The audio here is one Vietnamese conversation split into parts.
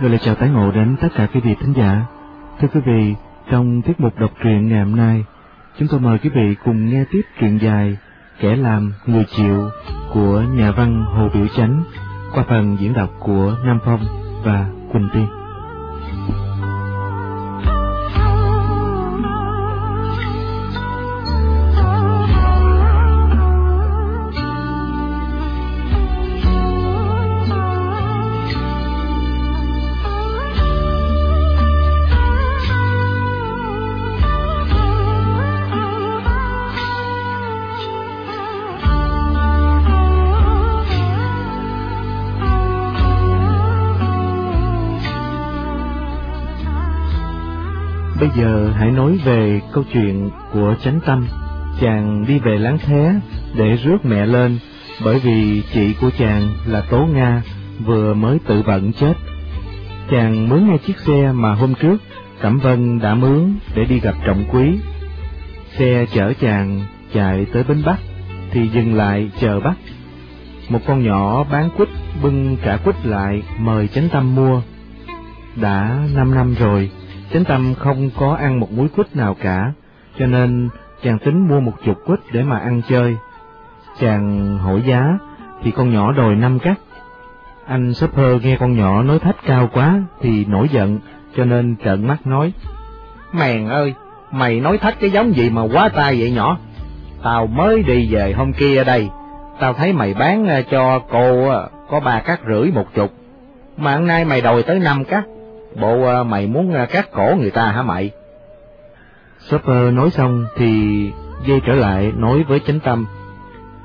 gửi lời chào tái ngộ đến tất cả quý vị thính giả. Thưa quý vị, trong tiết mục đọc truyện ngày hôm nay, chúng tôi mời quý vị cùng nghe tiếp truyện dài Kẻ làm người chịu của nhà văn Hồ Biểu Chánh qua phần diễn đọc của Nam Phong và Quỳnh Tiên. Giờ hãy nói về câu chuyện của chánh tâm. Chàng đi về láng thế để rước mẹ lên, bởi vì chị của chàng là Tố Nga vừa mới tự vận chết. Chàng mướn ngay chiếc xe mà hôm trước Cẩm Vân đã mướn để đi gặp trọng quý. Xe chở chàng chạy tới Bến Bắc, thì dừng lại chờ bắt. Một con nhỏ bán quýt bưng cả quýt lại mời chánh tâm mua. Đã năm năm rồi, Chánh Tâm không có ăn một muối quýt nào cả, cho nên chàng tính mua một chục quýt để mà ăn chơi. Chàng hỏi giá, thì con nhỏ đòi năm cắt. Anh shopper nghe con nhỏ nói thách cao quá, thì nổi giận, cho nên trợn mắt nói, Mèn ơi, mày nói thách cái giống gì mà quá tai vậy nhỏ? Tao mới đi về hôm kia ở đây, tao thấy mày bán ờ, cho cô ờ, có ba cắt rưỡi một chục, mà hôm nay mày đòi tới năm cắt, bộ ờ, mày muốn cắt cổ người ta hả mày? Shopper nói xong thì dây trở lại nói với chánh tâm.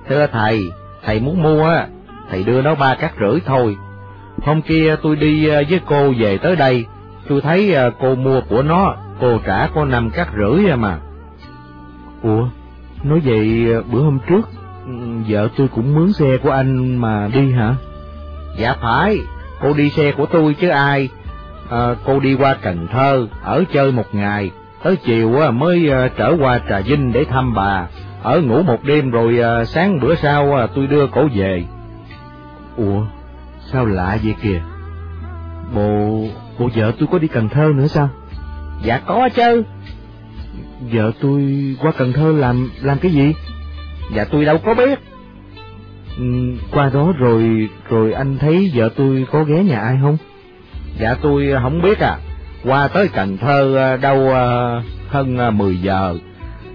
Thưa thầy, thầy muốn mua á, thầy đưa nó ba cắt rưỡi thôi. Hôm kia tôi đi với cô về tới đây, tôi thấy cô mua của nó, cô trả có năm cắt rưỡi mà. Ủa, nói vậy bữa hôm trước, ừ, vợ tôi cũng mướn xe của anh mà đi hả? Dạ phải, cô đi xe của tôi chứ ai. À, cô đi qua Cần Thơ, ở chơi một ngày, tới chiều mới trở qua Trà Vinh để thăm bà, ở ngủ một đêm rồi sáng bữa sau tôi đưa cổ về. Ủa, sao lạ vậy kìa? Bộ, bộ vợ tôi có đi Cần Thơ nữa sao? Dạ có chứ. Vợ tôi qua Cần Thơ làm làm cái gì? Dạ tôi đâu có biết. Ừ, qua đó rồi rồi anh thấy vợ tôi có ghé nhà ai không? Dạ tôi không biết à. Qua tới Cần Thơ đâu hơn 10 giờ.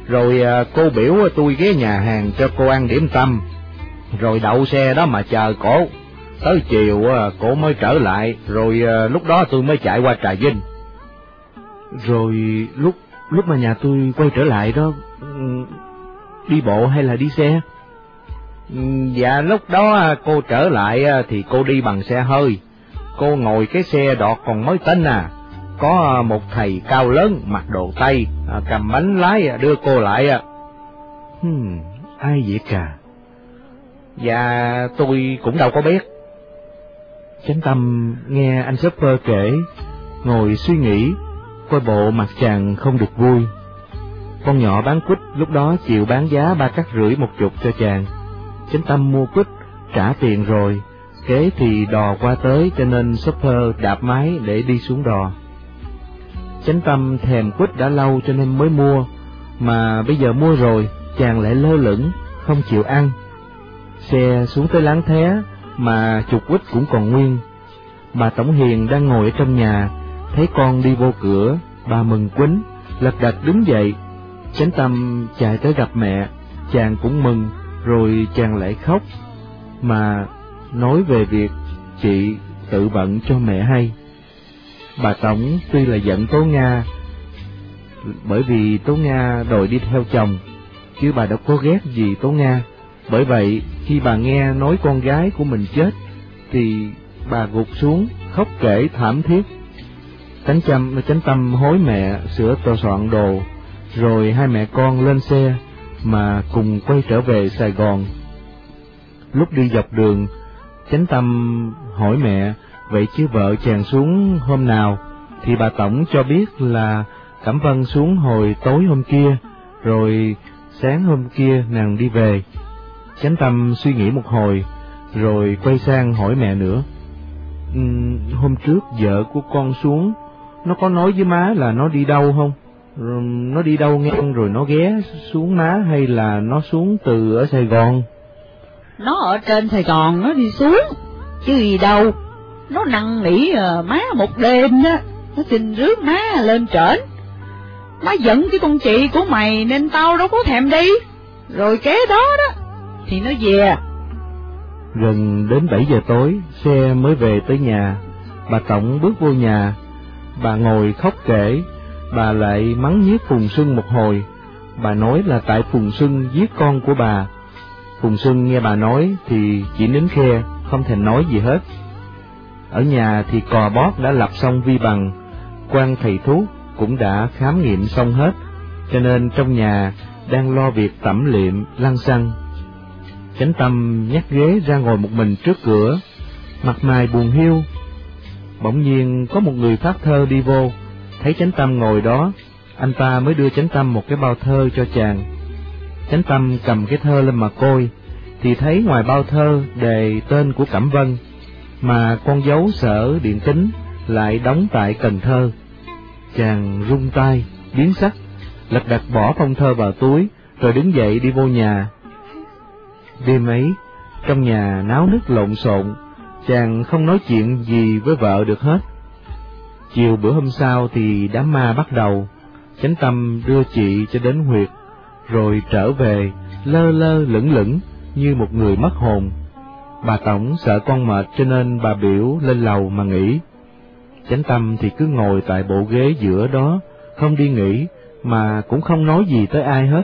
Rồi cô biểu tôi ghé nhà hàng cho cô ăn điểm tâm. Rồi đậu xe đó mà chờ cổ. Tới chiều cổ mới trở lại, rồi lúc đó tôi mới chạy qua Trà Vinh. Rồi lúc lúc mà nhà tôi quay trở lại đó, đi bộ hay là đi xe? Dạ lúc đó cô trở lại thì cô đi bằng xe hơi. Cô ngồi cái xe đọt còn mới tên à. Có à, một thầy cao lớn mặc đồ tây, à, cầm bánh lái à, đưa cô lại. Hmm, ai vậy cả? Dạ tôi cũng đâu có biết. Chánh tâm nghe anh shopper kể, ngồi suy nghĩ, coi bộ mặt chàng không được vui. Con nhỏ bán quýt lúc đó chịu bán giá ba cắt rưỡi một chục cho chàng. Chánh tâm mua quýt, trả tiền rồi, kế thì đò qua tới cho nên shopper đạp máy để đi xuống đò. Chánh tâm thèm quýt đã lâu cho nên mới mua, mà bây giờ mua rồi, chàng lại lơ lửng, không chịu ăn. Xe xuống tới láng thé, mà chục quýt cũng còn nguyên. Bà Tổng Hiền đang ngồi ở trong nhà, thấy con đi vô cửa, bà mừng quýnh, lật đật đứng dậy. Chánh tâm chạy tới gặp mẹ, chàng cũng mừng, rồi chàng lại khóc, mà nói về việc chị tự bận cho mẹ hay. Bà Tổng tuy là giận Tố Nga, bởi vì Tố Nga đòi đi theo chồng, chứ bà đâu có ghét gì Tố Nga. Bởi vậy, khi bà nghe nói con gái của mình chết, thì bà gục xuống, khóc kể thảm thiết. Cánh chăm, chánh tâm hối mẹ sửa tòa soạn đồ, rồi hai mẹ con lên xe, mà cùng quay trở về Sài Gòn. Lúc đi dọc đường, chánh tâm hỏi mẹ, vậy chứ vợ chàng xuống hôm nào? Thì bà Tổng cho biết là Cẩm Vân xuống hồi tối hôm kia, rồi sáng hôm kia nàng đi về. Chánh tâm suy nghĩ một hồi, rồi quay sang hỏi mẹ nữa. Um, hôm trước vợ của con xuống, nó có nói với má là nó đi đâu không? Rồi nó đi đâu ngang rồi nó ghé xuống má hay là nó xuống từ ở Sài Gòn? Nó ở trên Sài Gòn nó đi xuống, chứ gì đâu. Nó năn nỉ ờ, má một đêm đó, nó xin rước má lên trển. Má giận cái con chị của mày nên tao đâu có thèm đi. Rồi kế đó đó, thì nó về. Gần đến 7 giờ tối, xe mới về tới nhà. Bà Tổng bước vô nhà, bà ngồi khóc kể, bà lại mắng nhiếc Phùng Xuân một hồi. Bà nói là tại Phùng Xuân giết con của bà. Phùng Xuân nghe bà nói thì chỉ nín khe, không thèm nói gì hết. Ở nhà thì cò bót đã lập xong vi bằng, quan thầy thuốc cũng đã khám nghiệm xong hết, cho nên trong nhà đang lo việc tẩm liệm, lăng xăng. Chánh tâm nhắc ghế ra ngồi một mình trước cửa, mặt mày buồn hiu. Bỗng nhiên có một người phát thơ đi vô, thấy chánh tâm ngồi đó, anh ta mới đưa chánh tâm một cái bao thơ cho chàng. Chánh tâm cầm cái thơ lên mà coi, thì thấy ngoài bao thơ đề tên của Cẩm Vân, mà con dấu sở điện tính lại đóng tại Cần Thơ. Chàng rung tay, biến sắc, lật đặt bỏ phong thơ vào túi, rồi đứng dậy đi vô nhà. Đêm ấy, trong nhà náo nức lộn xộn, chàng không nói chuyện gì với vợ được hết. Chiều bữa hôm sau thì đám ma bắt đầu, chánh tâm đưa chị cho đến huyệt, rồi trở về, lơ lơ lửng lửng như một người mất hồn. Bà Tổng sợ con mệt cho nên bà biểu lên lầu mà nghỉ. Chánh tâm thì cứ ngồi tại bộ ghế giữa đó, không đi nghỉ, mà cũng không nói gì tới ai hết.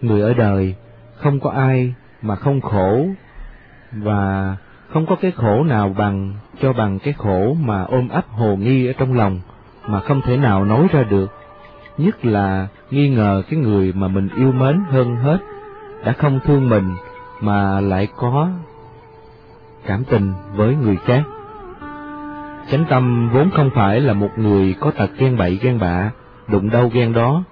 Người ở đời, không có ai mà không khổ, và không có cái khổ nào bằng cho bằng cái khổ mà ôm ấp hồ nghi ở trong lòng, mà không thể nào nói ra được. Nhất là nghi ngờ cái người mà mình yêu mến hơn hết, đã không thương mình mà lại có cảm tình với người khác. Chánh tâm vốn không phải là một người có tật ghen bậy ghen bạ, đụng đâu ghen đó,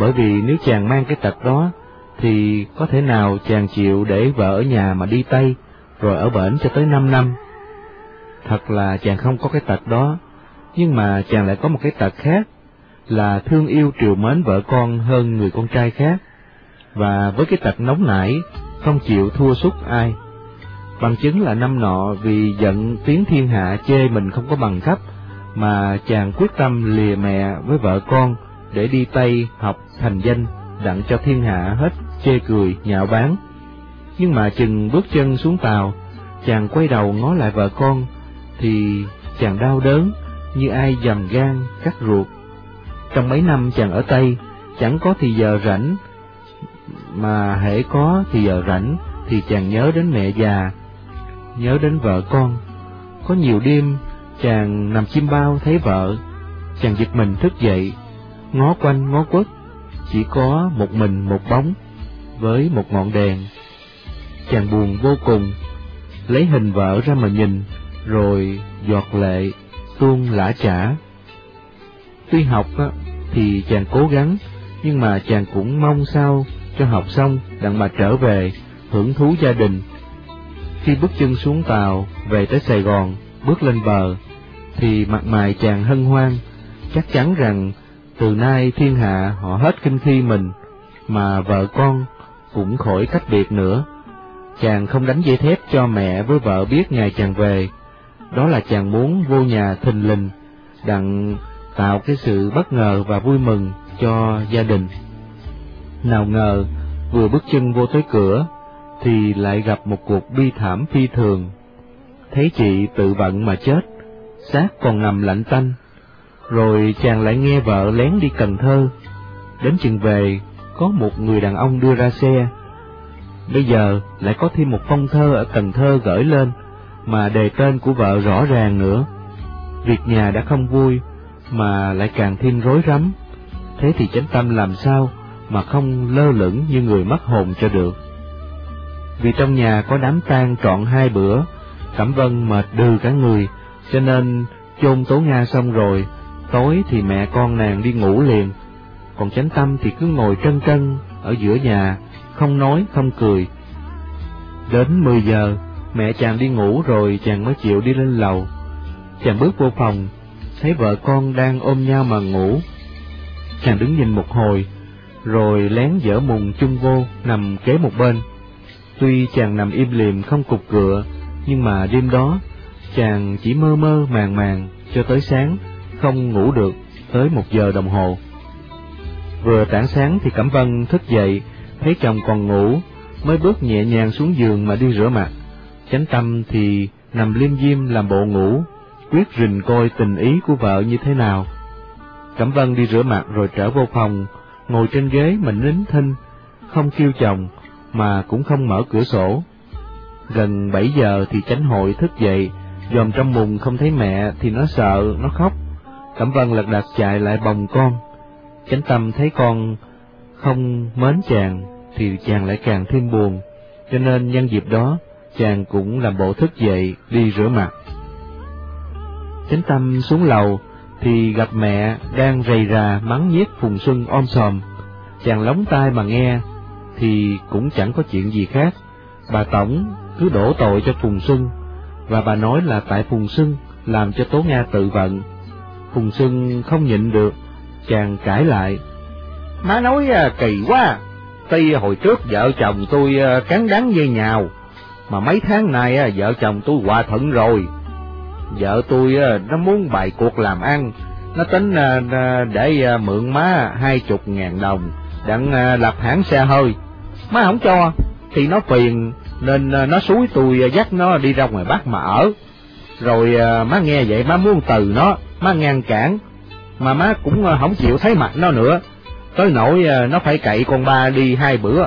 bởi vì nếu chàng mang cái tật đó, thì có thể nào chàng chịu để vợ ở nhà mà đi Tây, rồi ở bển cho tới năm năm. Thật là chàng không có cái tật đó, nhưng mà chàng lại có một cái tật khác, là thương yêu triều mến vợ con hơn người con trai khác, và với cái tật nóng nảy, không chịu thua sút ai. Bằng chứng là năm nọ vì giận tiếng thiên hạ chê mình không có bằng cấp, mà chàng quyết tâm lìa mẹ với vợ con để đi Tây học thành danh, đặng cho thiên hạ hết chê cười, nhạo báng. Nhưng mà chừng bước chân xuống tàu, chàng quay đầu ngó lại vợ con, thì chàng đau đớn như ai dầm gan, cắt ruột. Trong mấy năm chàng ở Tây, chẳng có thì giờ rảnh, mà hễ có thì giờ rảnh thì chàng nhớ đến mẹ già, nhớ đến vợ con. Có nhiều đêm, chàng nằm chim bao thấy vợ, chàng giật mình thức dậy, ngó quanh ngó quất, chỉ có một mình một bóng, với một ngọn đèn. Chàng buồn vô cùng, lấy hình vợ ra mà nhìn, rồi giọt lệ, tuôn lã chả. Tuy học thì chàng cố gắng, nhưng mà chàng cũng mong sao cho học xong đặng mà trở về, hưởng thú gia đình. Khi bước chân xuống tàu, về tới Sài Gòn, bước lên bờ, thì mặt mày chàng hân hoan, chắc chắn rằng từ nay thiên hạ họ hết kinh khi mình, mà vợ con cũng khỏi cách biệt nữa. Chàng không đánh dây thép cho mẹ với vợ biết ngày chàng về, đó là chàng muốn vô nhà thình lình, đặng tạo cái sự bất ngờ và vui mừng cho gia đình. Nào ngờ, vừa bước chân vô tới cửa, thì lại gặp một cuộc bi thảm phi thường. Thấy chị tự vận mà chết, xác còn nằm lạnh tanh. Rồi chàng lại nghe vợ lén đi Cần Thơ. Đến chừng về, có một người đàn ông đưa ra xe. Bây giờ lại có thêm một phong thơ ở Cần Thơ gửi lên, mà đề tên của vợ rõ ràng nữa. Việc nhà đã không vui, mà lại càng thêm rối rắm. Thế thì chánh tâm làm sao mà không lơ lửng như người mất hồn cho được. Vì trong nhà có đám tang trọn hai bữa, Cẩm Vân mệt đừ cả người, cho nên chôn Tố Nga xong rồi, tối thì mẹ con nàng đi ngủ liền, còn chánh tâm thì cứ ngồi trân trân ở giữa nhà, không nói không cười. Đến mười giờ, Mẹ chàng đi ngủ rồi chàng mới chịu đi lên lầu. Chàng bước vô phòng, thấy vợ con đang ôm nhau mà ngủ. Chàng đứng nhìn một hồi, rồi lén dở mùng chung vô, nằm kế một bên. Tuy chàng nằm im lìm không cục cựa, nhưng mà đêm đó, chàng chỉ mơ mơ màng màng cho tới sáng, không ngủ được tới một giờ đồng hồ. Vừa tảng sáng thì Cẩm Vân thức dậy, thấy chồng còn ngủ, mới bước nhẹ nhàng xuống giường mà đi rửa mặt. Chánh tâm thì nằm liêm diêm làm bộ ngủ, quyết rình coi tình ý của vợ như thế nào. Cẩm Vân đi rửa mặt rồi trở vô phòng, ngồi trên ghế mình nín thinh, không kêu chồng, mà cũng không mở cửa sổ. Gần bảy giờ thì chánh hội thức dậy, dòm trong mùng không thấy mẹ thì nó sợ, nó khóc. Cẩm Vân lật đật chạy lại bồng con. Chánh tâm thấy con không mến chàng, thì chàng lại càng thêm buồn, cho nên nhân dịp đó, chàng cũng làm bộ thức dậy đi rửa mặt. Chánh tâm xuống lầu, thì gặp mẹ đang rầy rà mắng nhiếc Phùng Xuân om sòm. Chàng lóng tai mà nghe, thì cũng chẳng có chuyện gì khác. Bà Tổng cứ đổ tội cho Phùng Xuân, và bà nói là tại Phùng Xuân làm cho Tố Nga tự vận. Phùng Xuân không nhịn được, chàng cãi lại. Má nói à, kỳ quá, tuy hồi trước vợ chồng tôi à, cắn đắng với nhào, mà mấy tháng nay à, vợ chồng tôi hòa thuận rồi. Vợ tôi nó muốn bày cuộc làm ăn, nó tính à, à, để à, mượn má hai chục ngàn đồng, đặng lập hãng xe hơi. Má không cho, thì nó phiền, nên nó suối tôi dắt nó đi ra ngoài Bắc mà ở. Rồi má nghe vậy má muốn từ nó, má ngăn cản, mà má cũng không chịu thấy mặt nó nữa. Tới nỗi nó phải cậy con ba đi hai bữa,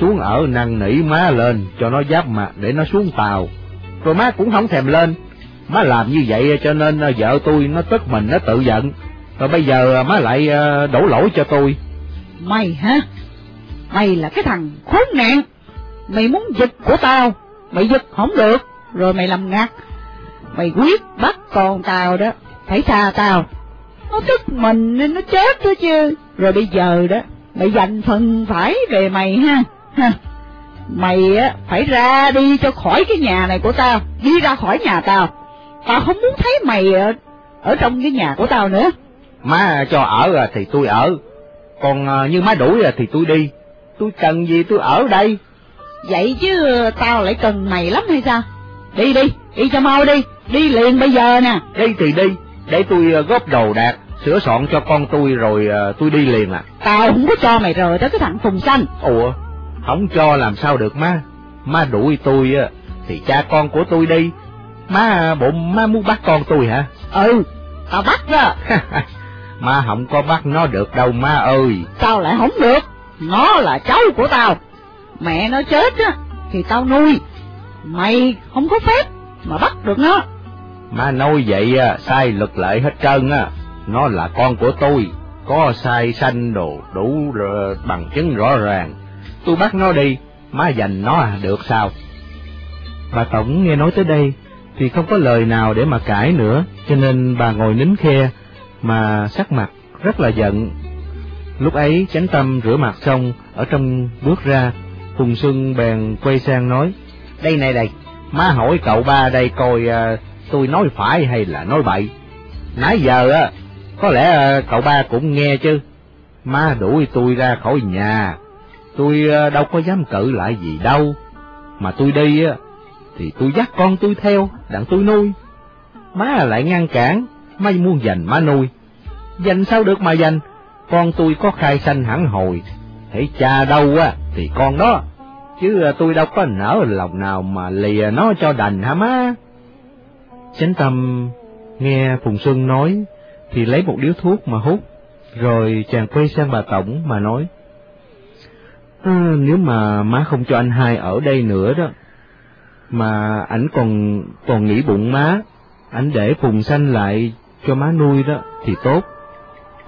xuống ở năn nỉ má lên cho nó giáp mặt để nó xuống tàu. Rồi má cũng không thèm lên, má làm như vậy cho nên à, vợ tôi nó tức mình nó tự giận, rồi bây giờ à, má lại à, đổ lỗi cho tôi. Mày hả? Mày là cái thằng khốn nạn, mày muốn giật của tao, mày giật không được, rồi mày làm ngặt. Mày quyết bắt con tao đó, phải xa tao. Nó tức mình nên nó chết đó chứ. Rồi bây giờ đó, mày dành phần phải về mày ha. ha. Mày á, phải ra đi cho khỏi cái nhà này của tao, đi ra khỏi nhà tao. Tao không muốn thấy mày ở, ở trong cái nhà của tao nữa. Má cho ở à thì tôi ở, còn à, như má đuổi à thì tôi đi. Tôi cần gì tôi ở đây. Vậy chứ tao lại cần mày lắm hay sao? Đi đi, đi cho mau đi, đi liền bây giờ nè. Đi thì đi, để tôi góp đồ đạc, sửa soạn cho con tôi rồi tôi đi liền à. Tao không có cho mày rời tới cái thằng Phùng Xanh. Ủa, không cho làm sao được má, má đuổi tôi á, thì cha con của tôi đi. Má, bộ má muốn bắt con tôi hả? Ừ, tao bắt đó. má không có bắt nó được đâu má ơi. Tao lại không được, nó là cháu của tao. Mẹ nó chết á, thì tao nuôi. Mày không có phép mà bắt được nó. Má nói vậy sai luật lệ hết trơn á, nó là con của tôi, có sai sanh đồ đủ bằng chứng rõ ràng. Tôi bắt nó đi, má dành nó à, được sao? Bà Tổng nghe nói tới đây, thì không có lời nào để mà cãi nữa, cho nên bà ngồi nín khe, mà sắc mặt rất là giận. Lúc ấy chánh tâm rửa mặt xong, ở trong bước ra, hùng Xuân bèn quay sang nói, Đây này đây, má hỏi cậu ba đây coi à, tôi nói phải hay là nói bậy. Nãy giờ á, có lẽ à, cậu ba cũng nghe chứ. Má đuổi tôi ra khỏi nhà, tôi à, đâu có dám cự lại gì đâu. Mà tôi đi á, thì tôi dắt con tôi theo, đặng tôi nuôi. Má lại ngăn cản, má muốn dành má nuôi. Dành sao được mà dành, con tôi có khai sanh hẳn hồi, hãy cha đâu á, thì con đó, chứ à, tôi đâu có nở lòng nào mà lìa nó cho đành hả má. Chánh tâm nghe Phùng Xuân nói, thì lấy một điếu thuốc mà hút, rồi chàng quay sang bà Tổng mà nói, à, nếu mà má không cho anh hai ở đây nữa đó, mà ảnh còn còn nghĩ bụng má, ảnh để Phùng Xanh lại cho má nuôi đó thì tốt.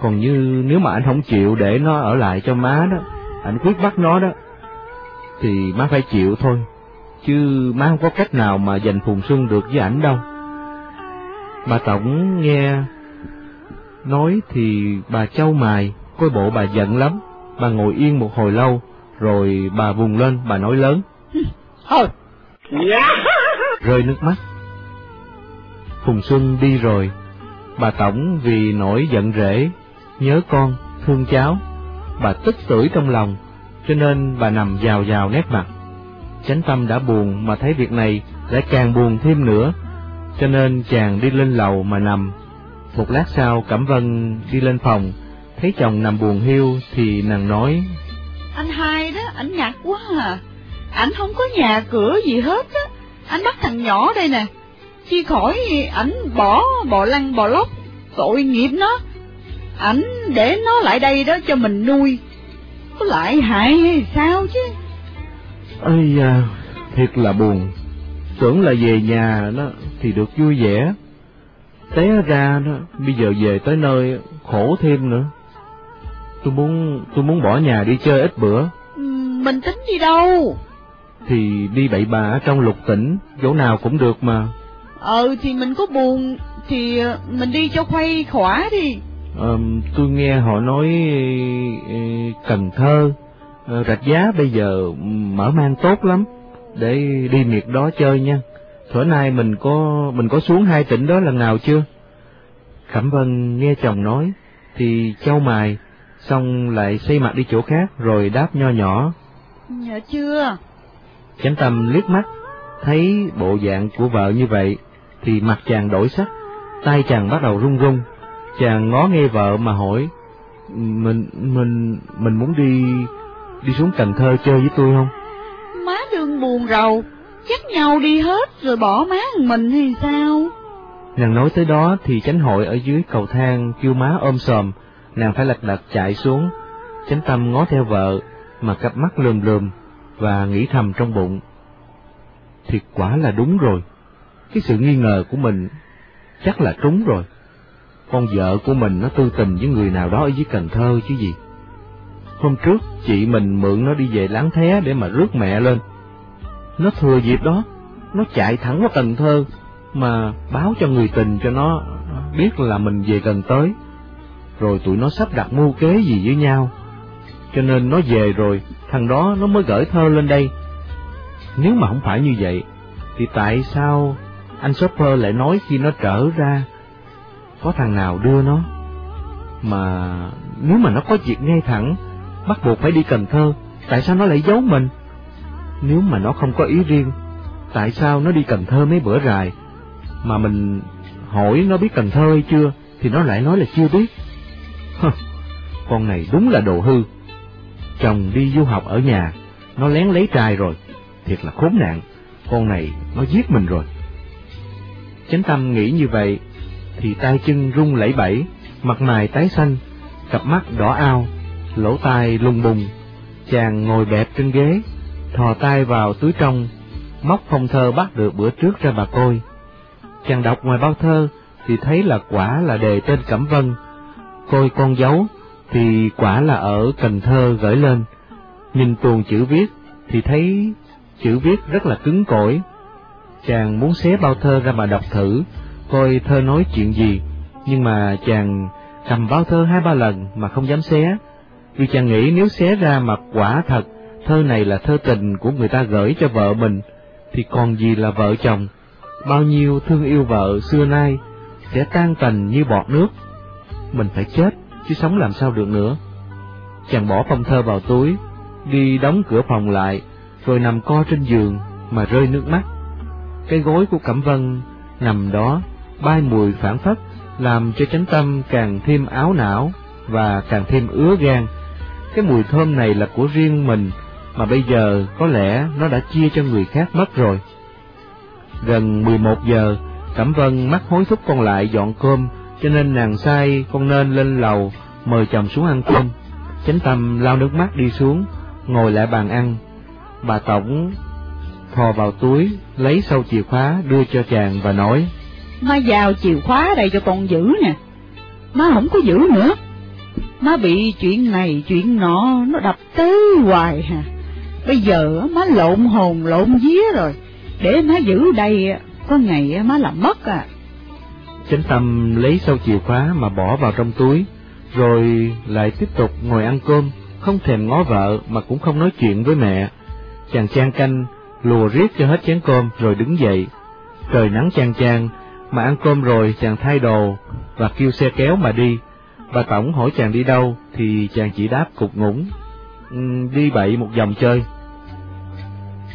Còn như nếu mà anh không chịu để nó ở lại cho má đó, anh quyết bắt nó đó, thì má phải chịu thôi, chứ má không có cách nào mà giành Phùng Xuân được với ảnh đâu. Bà Tổng nghe nói thì bà châu mài, coi bộ bà giận lắm, bà ngồi yên một hồi lâu, rồi bà vùng lên, bà nói lớn. Thôi, rơi nước mắt. Phùng Xuân đi rồi, bà Tổng vì nổi giận rễ, nhớ con, thương cháu, bà tức tưởi trong lòng, cho nên bà nằm vào vào nét mặt. Chánh tâm đã buồn mà thấy việc này lại càng buồn thêm nữa, cho nên chàng đi lên lầu mà nằm. Một lát sau Cẩm Vân đi lên phòng, thấy chồng nằm buồn hiu thì nàng nói Anh hai đó, ảnh nhạt quá à, ảnh không có nhà cửa gì hết á, anh bắt thằng nhỏ đây nè, chi khỏi ảnh bỏ bò lăn bò lóc, tội nghiệp nó, ảnh để nó lại đây đó cho mình nuôi, có lại hại hay sao chứ? Ây da, thiệt là buồn, tưởng là về nhà đó thì được vui vẻ, té ra đó, bây giờ về tới nơi khổ thêm nữa. Tôi muốn, tôi muốn bỏ nhà đi chơi ít bữa. Ừ, mình tính đi đâu? Thì đi bậy bạ ở trong lục tỉnh, chỗ nào cũng được mà. Ờ, thì mình có buồn, thì ờ, mình đi cho khuây khỏa đi. Ờ, tôi nghe họ nói ờ, Cần Thơ, ờ, Rạch Giá bây giờ mở mang tốt lắm, để đi miệt đó chơi nha. Thổi nay mình có mình có xuống hai tỉnh đó lần nào chưa? Cẩm Vân nghe chồng nói, thì châu mài, xong lại xây mặt đi chỗ khác rồi đáp nho nhỏ. Dạ chưa. Chánh tâm liếc mắt, thấy bộ dạng của vợ như vậy, thì mặt chàng đổi sắc, tay chàng bắt đầu run run. Chàng ngó nghe vợ mà hỏi, mình, mình, mình muốn đi, đi xuống Cần Thơ chơi với tôi không? Má đương buồn rầu, chắc nhau đi hết rồi bỏ má mình hay sao? Nàng nói tới đó thì chánh hội ở dưới cầu thang kêu má ôm sòm, nàng phải lật đật chạy xuống. Chánh tâm ngó theo vợ, mà cặp mắt lườm lườm, và nghĩ thầm trong bụng. Thiệt quả là đúng rồi, cái sự nghi ngờ của mình chắc là trúng rồi. Con vợ của mình nó tư tình với người nào đó ở dưới Cần Thơ chứ gì. Hôm trước chị mình mượn nó đi về láng thé để mà rước mẹ lên. Nó thừa dịp đó, nó chạy thẳng qua Cần Thơ mà báo cho người tình cho nó biết là mình về gần tới. Rồi tụi nó sắp đặt mưu kế gì với nhau. Cho nên nó về rồi, thằng đó nó mới gửi thơ lên đây. Nếu mà không phải như vậy, thì tại sao anh shopper lại nói khi nó trở ra có thằng nào đưa nó? Mà nếu mà nó có việc ngay thẳng, bắt buộc phải đi Cần Thơ, tại sao nó lại giấu mình? Nếu mà nó không có ý riêng, tại sao nó đi Cần Thơ mấy bữa rài? Mà mình hỏi nó biết Cần Thơ hay chưa, thì nó lại nói là chưa biết. Hừ, con này đúng là đồ hư. Chồng đi du học ở nhà, nó lén lấy trai rồi, thiệt là khốn nạn, con này nó giết mình rồi. Chánh tâm nghĩ như vậy, thì tay chân rung lẩy bẩy, mặt mày tái xanh, cặp mắt đỏ ao, lỗ tai lung bùng. Chàng ngồi bẹp trên ghế, thò tay vào túi trong, móc phong thơ bắt được bữa trước ra bà coi. Chàng đọc ngoài bao thơ thì thấy là quả là đề tên Cẩm Vân, coi con dấu thì quả là ở Cần Thơ gửi lên. Nhìn tuồng chữ viết thì thấy chữ viết rất là cứng cỏi. Chàng muốn xé bao thơ ra mà đọc thử, coi thơ nói chuyện gì, nhưng mà chàng cầm bao thơ hai ba lần mà không dám xé, vì chàng nghĩ nếu xé ra mà quả thật thơ này là thơ tình của người ta gửi cho vợ mình, thì còn gì là vợ chồng, bao nhiêu thương yêu vợ xưa nay sẽ tan tành như bọt nước. Mình phải chết, chứ sống làm sao được nữa. Chàng bỏ phong thơ vào túi, đi đóng cửa phòng lại, rồi nằm co trên giường mà rơi nước mắt. Cái gối của Cẩm Vân nằm đó, bay mùi phản phất, làm cho chánh tâm càng thêm áo não và càng thêm ứa gan. Cái mùi thơm này là của riêng mình, mà bây giờ có lẽ nó đã chia cho người khác mất rồi. Gần 11 giờ, Cẩm Vân mắt hối thúc con lại dọn cơm, cho nên nàng sai con nên lên lầu mời chồng xuống ăn cơm. Chánh tâm lau nước mắt đi xuống, ngồi lại bàn ăn. Bà Tổng thò vào túi, lấy sâu chìa khóa đưa cho chàng và nói, Má giao chìa khóa đây cho con giữ nè, má không có giữ nữa. Má bị chuyện này chuyện nọ nó đập tới hoài hà. Bây giờ má lộn hồn lộn vía rồi, để má giữ đây có ngày má làm mất à. Chánh tâm lấy sau chìa khóa mà bỏ vào trong túi, rồi lại tiếp tục ngồi ăn cơm, không thèm ngó vợ mà cũng không nói chuyện với mẹ. Chàng chan canh lùa riết cho hết chén cơm rồi đứng dậy, trời nắng chang chang, mà ăn cơm rồi chàng thay đồ và kêu xe kéo mà đi. Bà Tổng hỏi chàng đi đâu thì chàng chỉ đáp cục ngủng, ừ, đi bậy một vòng chơi.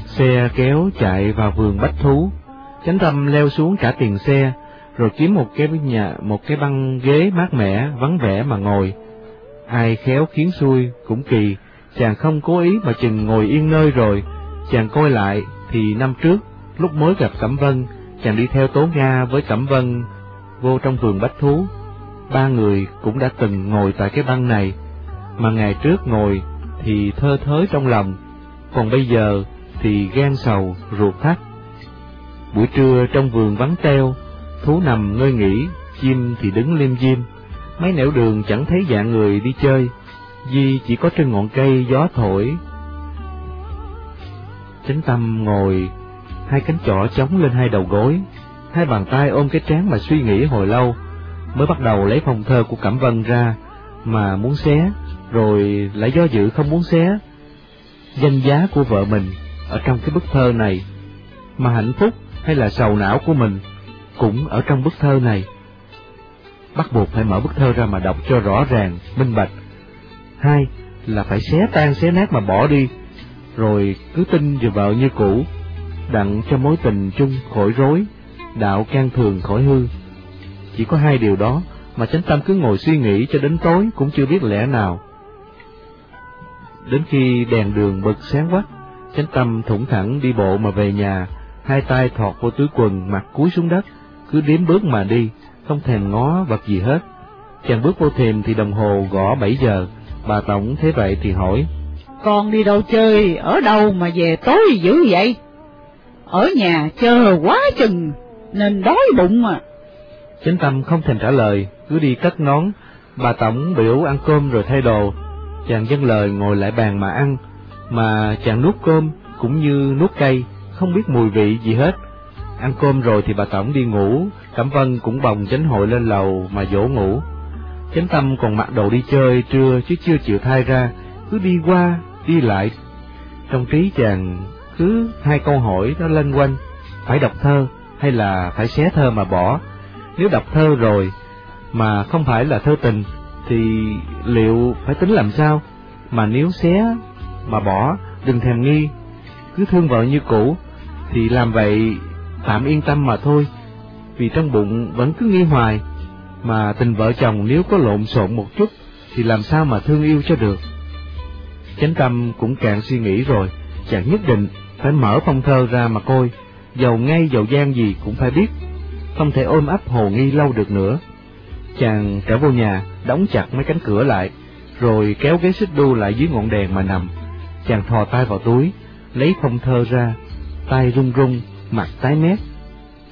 Xe kéo chạy vào vườn bách thú, chánh tâm leo xuống trả tiền xe, rồi kiếm một cái nhà một cái băng ghế mát mẻ, vắng vẻ mà ngồi. Ai khéo khiến xui cũng kỳ, chàng không cố ý mà chừng ngồi yên nơi rồi, chàng coi lại thì năm trước, lúc mới gặp Cẩm Vân, chàng đi theo Tố Nga với Cẩm Vân vô trong vườn bách thú. Ba người cũng đã từng ngồi tại cái băng này, mà ngày trước ngồi thì thơ thới trong lòng, còn bây giờ thì gan sầu, ruột thắt. Buổi trưa trong vườn vắng teo, thú nằm ngơi nghỉ, chim thì đứng liêm diêm, mấy nẻo đường chẳng thấy dạng người đi chơi, Di chỉ có trên ngọn cây gió thổi. Chánh tâm ngồi, hai cánh chỏ chống lên hai đầu gối, hai bàn tay ôm cái trán mà suy nghĩ hồi lâu, mới bắt đầu lấy phong thơ của Cẩm Vân ra, mà muốn xé, rồi lại do dự không muốn xé. Danh giá của vợ mình ở trong cái bức thơ này, mà hạnh phúc hay là sầu não của mình cũng ở trong bức thơ này. Bắt buộc phải mở bức thơ ra mà đọc cho rõ ràng, minh bạch. Hai là phải xé tan xé nát mà bỏ đi, rồi cứ tin về vợ như cũ, đặng cho mối tình chung khỏi rối, đạo can thường khỏi hư. Chỉ có hai điều đó mà chánh tâm cứ ngồi suy nghĩ cho đến tối cũng chưa biết lẽ nào. Đến khi đèn đường bật sáng quắc, chánh tâm thủng thẳng đi bộ mà về nhà, hai tay thọt vô túi quần, mặt cúi xuống đất, cứ đếm bước mà đi, không thèm ngó vật gì hết. Chàng bước vô thềm thì đồng hồ gõ bảy giờ, bà Tổng thế vậy thì hỏi. Con đi đâu chơi, ở đâu mà về tối dữ vậy? Ở nhà chờ quá chừng, nên đói bụng mà. Chánh tâm không thèm trả lời, cứ đi cất nón, bà Tổng biểu ăn cơm rồi thay đồ. Chàng dâng lời ngồi lại bàn mà ăn, mà chàng nuốt cơm cũng như nuốt cây, không biết mùi vị gì hết. Ăn cơm rồi thì bà Tổng đi ngủ, Cẩm Vân cũng bồng chánh hội lên lầu mà dỗ ngủ. Chánh tâm còn mặc đồ đi chơi trưa chứ chưa chịu thay ra, cứ đi qua, đi lại. Trong trí chàng cứ hai câu hỏi nó lân quanh, phải đọc thơ hay là phải xé thơ mà bỏ. Nếu đọc thơ rồi mà không phải là thơ tình thì liệu phải tính làm sao? Mà nếu xé mà bỏ, đừng thèm nghi, cứ thương vợ như cũ, thì làm vậy tạm yên tâm mà thôi, vì trong bụng vẫn cứ nghi hoài, mà tình vợ chồng nếu có lộn xộn một chút, thì làm sao mà thương yêu cho được. Chánh tâm cũng càng suy nghĩ rồi, chàng nhất định phải mở phong thơ ra mà coi, giàu ngay giàu gian gì cũng phải biết, không thể ôm ấp hồ nghi lâu được nữa. Chàng trở vô nhà, đóng chặt mấy cánh cửa lại, rồi kéo ghế xích đu lại dưới ngọn đèn mà nằm. Chàng thò tay vào túi, lấy phong thơ ra, tay run run, mặt tái mét,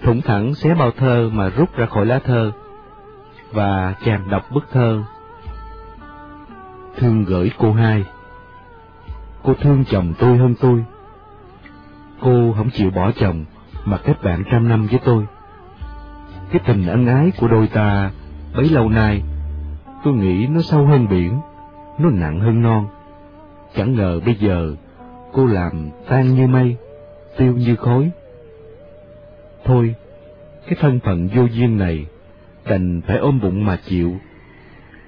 thủng thẳng xé bao thơ mà rút ra khỏi lá thơ, và chàng đọc bức thơ. Thương gửi cô hai Cô thương chồng tôi hơn tôi. Cô không chịu bỏ chồng mà kết bạn trăm năm với tôi. Cái tình ân ái của đôi ta bấy lâu nay, tôi nghĩ nó sâu hơn biển, nó nặng hơn non. Chẳng ngờ bây giờ cô làm tan như mây, tiêu như khói. Thôi, cái thân phận vô duyên này đành phải ôm bụng mà chịu,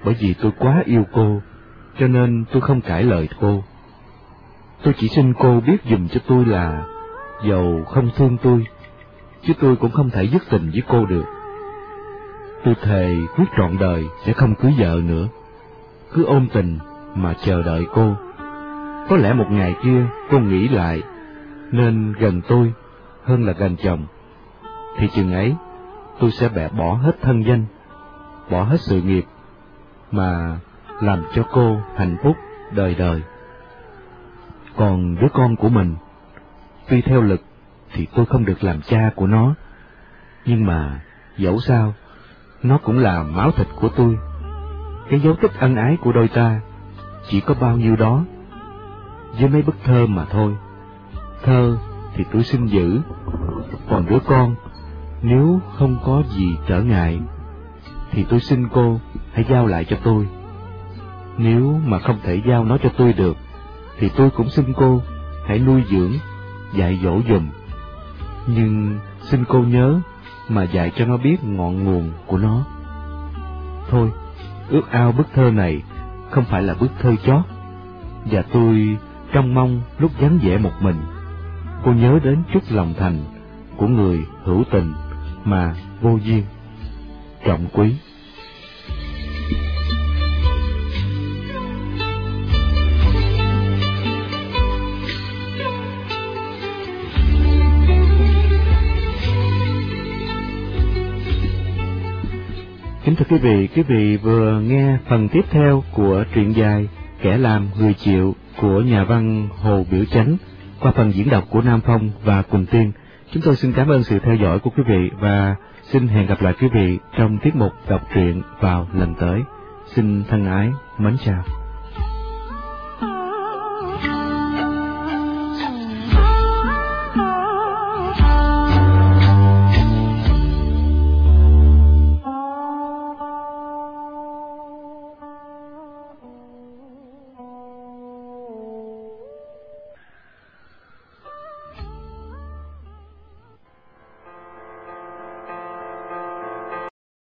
bởi vì tôi quá yêu cô, cho nên tôi không cãi lời cô. Tôi chỉ xin cô biết dùm cho tôi là, dầu không thương tôi, chứ tôi cũng không thể dứt tình với cô được. Tôi thề quyết trọn đời sẽ không cưới vợ nữa, cứ ôm tình mà chờ đợi cô. Có lẽ một ngày kia cô nghĩ lại, nên gần tôi hơn là gần chồng. Thì chừng ấy, tôi sẽ bẻ bỏ hết thân danh, bỏ hết sự nghiệp, mà làm cho cô hạnh phúc đời đời. Còn đứa con của mình, tuy theo lực thì tôi không được làm cha của nó, nhưng mà dẫu sao, nó cũng là máu thịt của tôi. Cái dấu tích ân ái của đôi ta chỉ có bao nhiêu đó, với mấy bức thơ mà thôi. Thơ thì tôi xin giữ, còn đứa con, nếu không có gì trở ngại, thì tôi xin cô hãy giao lại cho tôi. Nếu mà không thể giao nó cho tôi được, thì tôi cũng xin cô hãy nuôi dưỡng, dạy dỗ dùm. Nhưng xin cô nhớ mà dạy cho nó biết ngọn nguồn của nó. Thôi, ước ao bức thơ này không phải là bức thơ chót, và tôi trông mong lúc vắng vẻ một mình, cô nhớ đến chút lòng thành của người hữu tình mà vô duyên, trọng quý. Kính thưa quý vị, quý vị vừa nghe phần tiếp theo của truyện dài Kẻ làm người chịu của nhà văn Hồ Biểu Chánh qua phần diễn đọc của Nam Phong và Quỳnh Tiên. Chúng tôi xin cảm ơn sự theo dõi của quý vị và xin hẹn gặp lại quý vị trong tiết mục đọc truyện vào lần tới. Xin thân ái, mến chào.